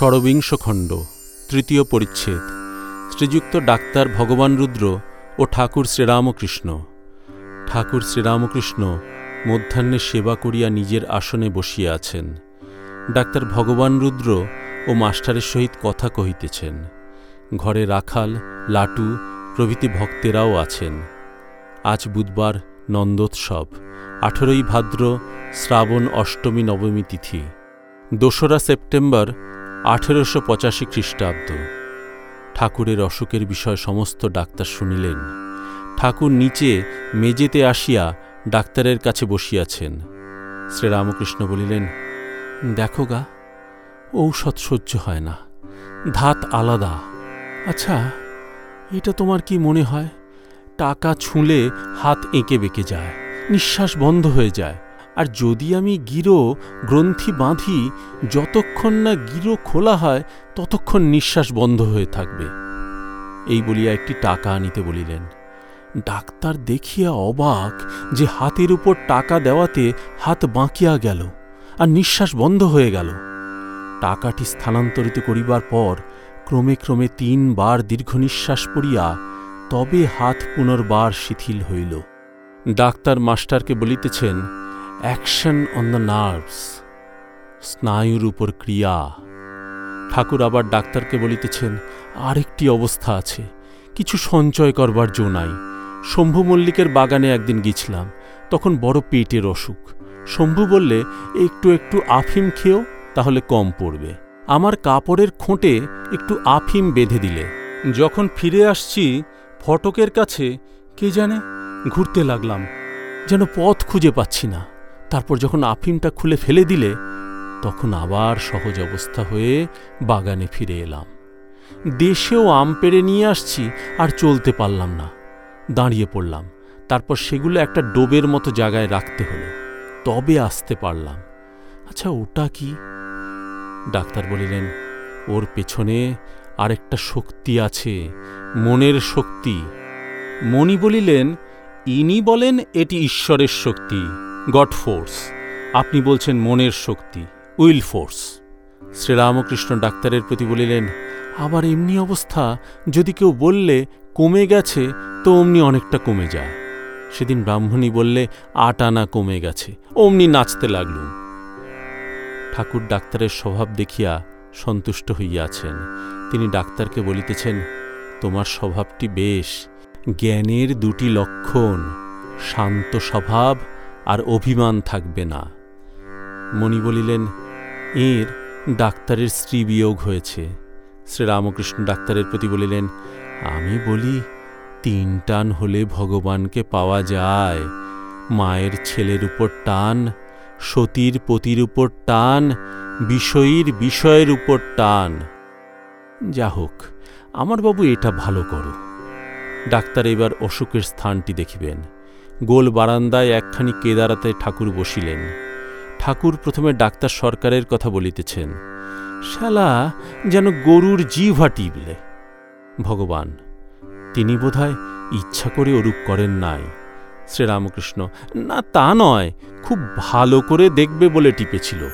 ষড়বিংশ খণ্ড তৃতীয় পরিচ্ছেদ, শ্রীযুক্ত ডাক্তার ভগবান রুদ্র ও ঠাকুর শ্রীরামকৃষ্ণ। ঠাকুর শ্রীরামকৃষ্ণ মধ্যাহ্নে সেবা করিয়া নিজের আসনে বসিয়া আছেন। ডাক্তার ভগবান রুদ্র ও মাস্টারের সহিত কথা কহিতেছেন। ঘরে রাখাল, লাটু, প্রভৃতি ভক্তেরাও আছেন। আজ বুধবার নন্দোৎসব, আঠেরোই ভাদ্র শ্রাবণ অষ্টমী নবমী তিথি। দোসরা সেপ্টেম্বর আঠেরোশো পঁচাশি খ্রিস্টাব্দ। ঠাকুরের অসুখের বিষয় সমস্ত ডাক্তার শুনিলেন। ঠাকুর নিচে মেজেতে আসিয়া ডাক্তারের কাছে বসিয়াছেন। শ্রীরামকৃষ্ণ বলিলেন, দেখো গা, ঔষধ সহ্য হয় না, ধাত আলাদা। আচ্ছা এটা তোমার কি মনে হয়? টাকা ছুঁলে হাত এঁকে বেঁকে যায়, নিঃশ্বাস বন্ধ হয়ে যায় আর যদি আমি গিরো গ্রন্থি বাঁধি, যতক্ষণ না গিরো খোলা হয়, ততক্ষণ নিঃশ্বাস বন্ধ হয়ে থাকবে। এই বলিয়া একটি টাকা আনিতে বলিলেন। ডাক্তার দেখিয়া অবাক যে হাতের উপর টাকা দেওয়াতে হাত বাঁকিয়া গেল আর নিঃশ্বাস বন্ধ হয়ে গেল। টাকাটি স্থানান্তরিত করিবার পর ক্রমে ক্রমে তিনবার দীর্ঘ নিঃশ্বাস পড়িয়া তবে হাত পুনর্বার শিথিল হইল। ডাক্তার মাস্টারকে বলিতেছেন অ্যাকশন অন দ্য নার্ভস স্নায়ুর উপর ক্রিয়া ঠাকুর আবার ডাক্তারকে বলিতেছেন আরেকটি অবস্থা আছে কিছু সঞ্চয় করবার জো নাই শম্ভু মল্লিকের বাগানে একদিন গিয়েছিলাম তখন বড় পেটের অসুখ শম্ভু বললে একটু একটু আফিম খেয়েও তাহলে কম পড়বে আমার কাপড়ের খোঁটে একটু আফিম বেঁধে দিলে যখন ফিরে আসছি ফটকের কাছে কে জানে ঘুরতে লাগলাম যেন পথ খুঁজে পাচ্ছি না তারপর যখন আফিমটা খুলে ফেলে দিলে, তখন আবার সহজ অবস্থা হয়ে বাগানে ফিরে এলাম। দেশেও আম পেড়ে নিয়ে আসছি আর চলতে পারলাম না। দাঁড়িয়ে পড়লাম, তারপর সেগুলো একটা ডোবের মতো জায়গায় রাখতে হলো। তবে আসতে পারলাম। আচ্ছা ওটা কি? ডাক্তার বলিলেন, ওর পেছনে আরেকটা শক্তি আছে, মনের শক্তি। মণি বলিলেন, ইনি বলেন এটি ঈশ্বরের শক্তি। গড ফোর্স, আপনি বলছেন মনের শক্তি, উইল ফোর্স। শ্রীরামকৃষ্ণ ডাক্তারের প্রতি বলিলেন, আবার এমনি অবস্থা, যদি কেউ বললে কমে গেছে, তো অমনি অনেকটা কমে যায়। সেদিন ব্রাহ্মণী বললে, আট আনা কমে গেছে, অমনি নাচতে লাগলুম। ঠাকুর ডাক্তারের স্বভাব দেখিয়া সন্তুষ্ট হইয়াছেন। তিনি ডাক্তারকে বলিতেছেন, তোমার স্বভাবটি বেশ, জ্ঞানের দুটি লক্ষণ, শান্ত স্বভাব আর অভিমান থাকবে না। মণি বলিলেন, এর ডাক্তারের স্ত্রী বিয়োগ হয়েছে। শ্রীরামকৃষ্ণ ডাক্তারের প্রতি বলিলেন, আমি বলি, তিন টান হলে ভগবানকে পাওয়া যায়। মায়ের ছেলের উপর টান, সতীর পতির উপর টান, বিষয়ীর বিষয়ের উপর টান। যা হোক, আমার বাবু এটা ভালো করো। ডাক্তার এবার অসুখের স্থানটি দেখিবেন। গোল বারান্দায় একখানি কেদারাতে ঠাকুর বসিলেন। ঠাকুর প্রথমে ডাক্তার সরকারের কথা বলিতেছেন, শালা, যেন গরুর জিভা টিপলে ভগবান, তিনি বোধহয় ইচ্ছা করে ওরূপ করেন নাই। শ্রীরামকৃষ্ণ, না, তা নয়, খুব ভালো করে দেখবে বলে টিপেছিল।